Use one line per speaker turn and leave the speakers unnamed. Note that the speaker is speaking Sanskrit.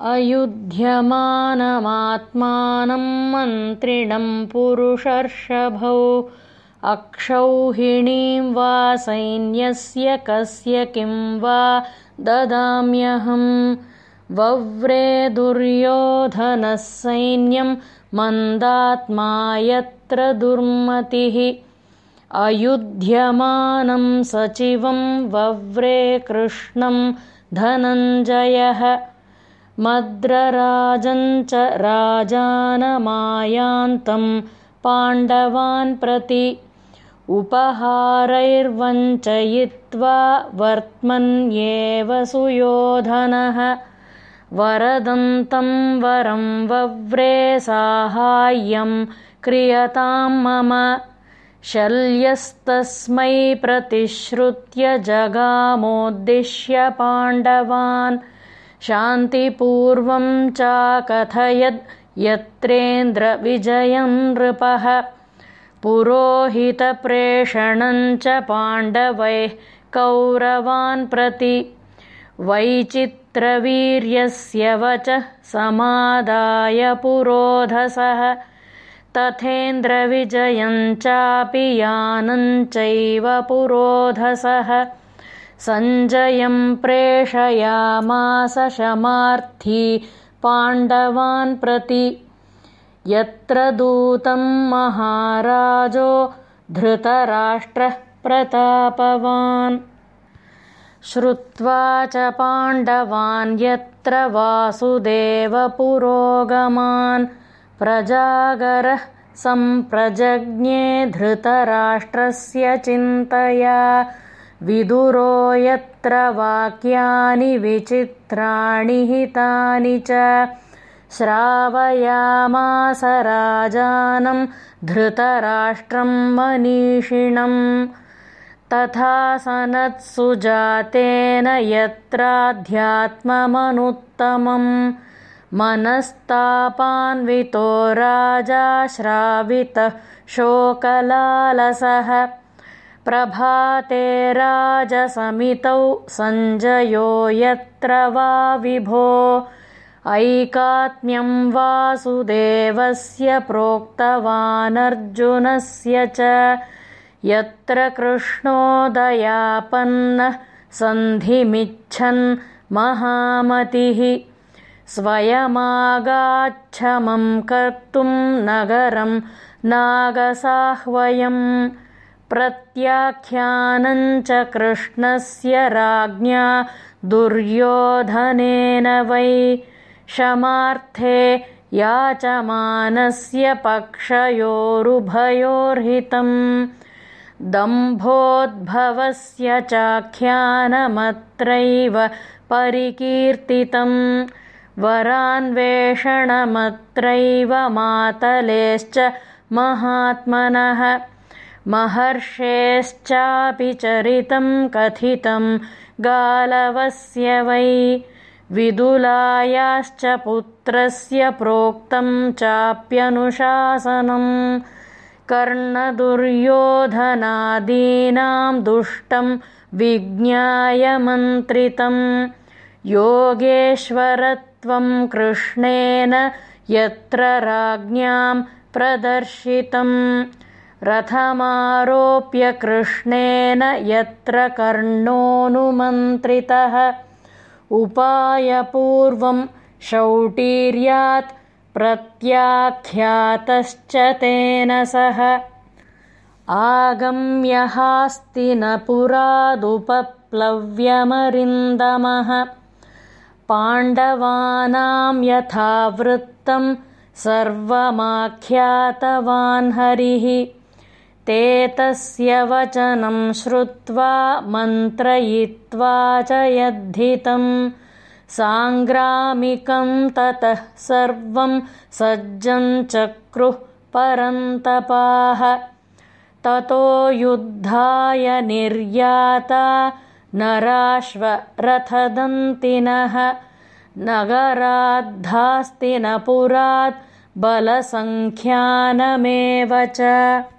अयुध्यमानमात्मानं मन्त्रिणं पुरुषर्षभौ अक्षौहिणीं वा सैन्यस्य कस्य किं वा ददाम्यहं। वव्रे दुर्योधनः सैन्यं मन्दात्मा यत्र दुर्मतिः। अयुध्यमानं सचिवं वव्रे कृष्णं धनञ्जयः मद्रराजञ्च राजानमायान्तं पाण्डवान् प्रति उपहारैर्वञ्चयित्वा वर्त्मन्येव सुयोधनः वरदन्तं वरं वव्रे साहाय्यं क्रियतां मम शल्यस्तस्मै प्रतिश्रुत्य जगामोद्दिश्य पाण्डवान् शान्तिपूर्वं चाकथयद् यत्रेन्द्रविजयं नृपः। पुरोहितप्रेषणञ्च पाण्डवैः कौरवान् प्रति वैचित्रवीर्यस्य वचः समादाय पुरोधसः। तथेन्द्रविजयञ्चापि यानञ्चैव पुरोधसः सञ्जयं प्रेषयामास शमार्थी पाण्डवान् प्रति। यत्र दूतं महाराजो धृतराष्ट्रः प्रतापवान्। श्रुत्वा च पाण्डवान् यत्र वासुदेवपुरोगमान्। प्रजागरः सम्प्रजज्ञे धृतराष्ट्रस्य चिन्तया विदुरो यत्र वाक्यानि विचित्राणि हितानि च श्रावयामास राजानं धृतराष्ट्रं मनीषिणम् तथा सनत्सुजातेन यत्राध्यात्ममनुत्तमम् मनस्तापान्वितो राजा श्रावितः शोकलालसः प्रभाते राजसमितौ सञ्जयो यत्र वा विभो। ऐकात्म्यं वासुदेवस्य प्रोक्तवानर्जुनस्य च। यत्र कृष्णोदयापन्नः सन्धिमिच्छन् महामतिः। स्वयमागाच्छमं कर्तुं नगरं नागसाह्वयम् प्रत्याख्यानञ्च कृष्णस्य राज्ञा दुर्योधनेन वै क्षमार्थे याचमानस्य पक्षयोरुभयोर्हितम्। दम्भोद्भवस्य चाख्यानमत्रैव परिकीर्तितम्। वरान्वेषणमत्रैव मातलेश्च महात्मनः महर्षेश्चापि चरितं कथितं गालवस्य वै विदुलायाश्च पुत्रस्य प्रोक्तं चाप्यनुशासनम् कर्णदुर्योधनादीनां दुष्टं विज्ञायमन्त्रितं योगेश्वरत्वं कृष्णेन यत्र राज्ञां प्रदर्शितम् रथमारोप्य कृष्णेन यत्र कर्णोऽनुमन्त्रितः। उपायपूर्वं शौटीर्यात् प्रत्याख्यातश्च तेन सह। आगम्यहास्ति न पुरादुपप्लव्यमरिन्दमः। पाण्डवानां यथावृत्तं सर्वमाख्यातवान् हरिः ते तस्य वचनं श्रुत्वा मन्त्रयित्वा च यद्धितं। साङ्ग्रामिकं ततः सर्वं सज्जञ्चक्रुः परन्तपाः। ततो युद्धाय निर्याता नराश्वरथदन्तिनः। नगराद्धास्ति न पुरात् बलसङ्ख्यानमेव च